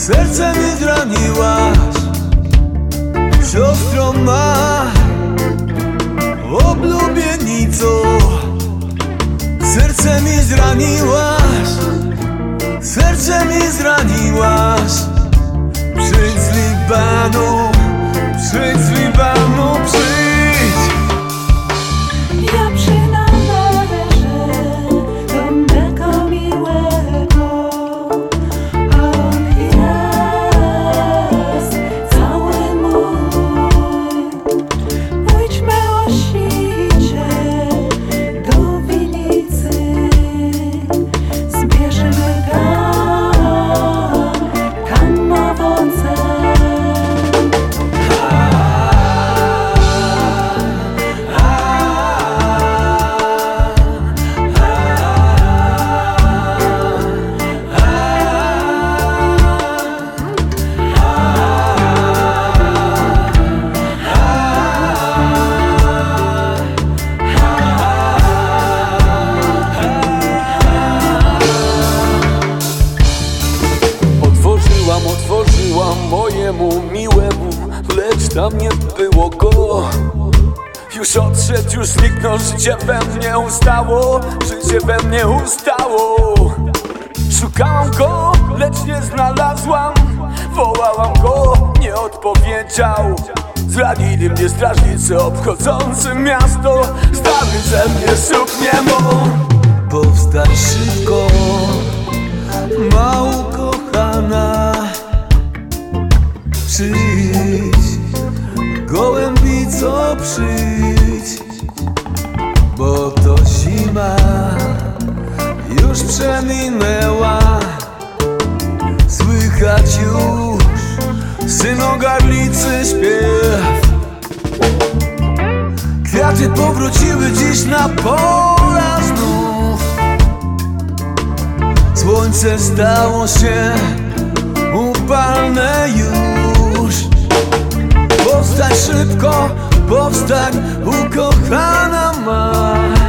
Serce mi zraniłaś Siostro ma Oblubienicą Serce mi zraniłaś Serce mi zraniłaś Przyjdź z Libanu było go. Już odszedł, już zniknął, życie we mnie ustało Życie we mnie ustało. Szukałam go, lecz nie znalazłam. Wołałam go, nie odpowiedział. Zranili mnie strażnicy obchodzący miasto. Zdali ze mnie słup niemo Powstań szybko, ma ukochana. Przyjdź, gołębico przyjdź Bo to zima już przeminęła. Słychać już synogarlicy śpiew. Kwiaty powróciły dziś na pola znów. Słońce stało się upalne już Powstań szybko, powstań ukochana ma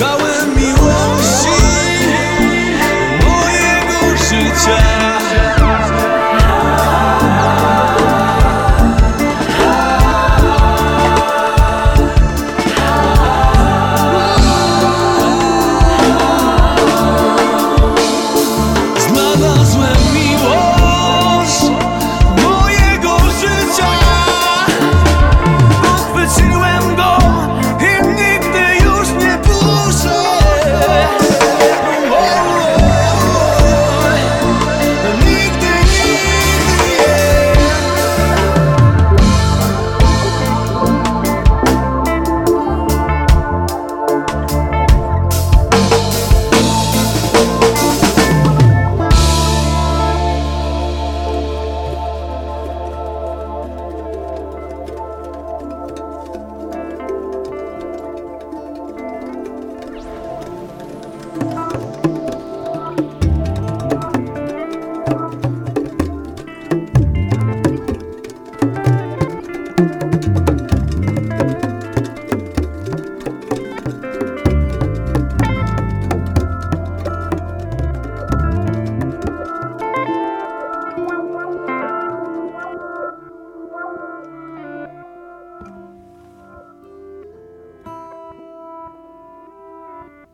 毫无